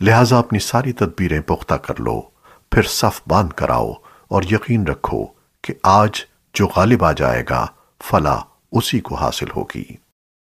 لہٰذا اپنی ساری تدبیریں پختہ کر لو، پھر صف باندھ کر آؤ اور یقین رکھو کہ آج جو غالب آ جائے گا، فلاح اسی کو حاصل ہوگی۔